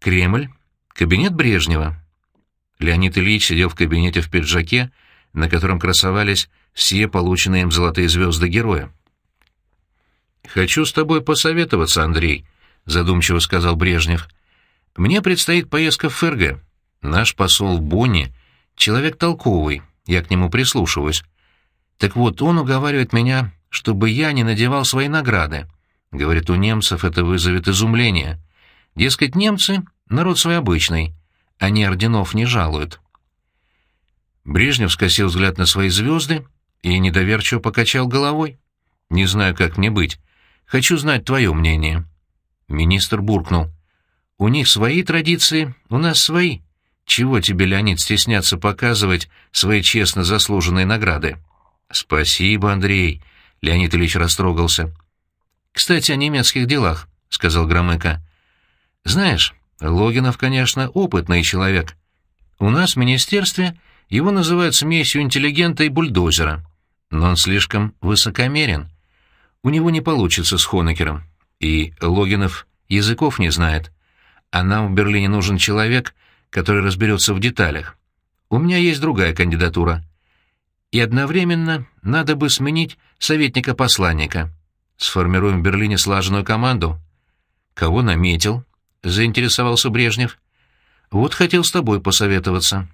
Кремль, кабинет Брежнева. Леонид Ильич сидел в кабинете в пиджаке, на котором красовались все полученные им золотые звезды героя. «Хочу с тобой посоветоваться, Андрей», — задумчиво сказал Брежнев. «Мне предстоит поездка в ФРГ. Наш посол в человек толковый, я к нему прислушиваюсь. Так вот, он уговаривает меня, чтобы я не надевал свои награды. Говорит, у немцев это вызовет изумление. Дескать, немцы — народ своеобычный, они орденов не жалуют». Брежнев скосил взгляд на свои звезды и недоверчиво покачал головой. «Не знаю, как мне быть. Хочу знать твое мнение». Министр буркнул. «У них свои традиции, у нас свои. Чего тебе, Леонид, стесняться показывать свои честно заслуженные награды?» «Спасибо, Андрей», — Леонид Ильич растрогался. «Кстати, о немецких делах», — сказал Громыко. «Знаешь, Логинов, конечно, опытный человек. У нас в министерстве его называют смесью интеллигента и бульдозера, но он слишком высокомерен. У него не получится с Хонекером. И Логинов языков не знает. А нам в Берлине нужен человек, который разберется в деталях. У меня есть другая кандидатура. И одновременно надо бы сменить советника-посланника. Сформируем в Берлине слаженную команду. Кого наметил? — заинтересовался Брежнев. «Вот хотел с тобой посоветоваться».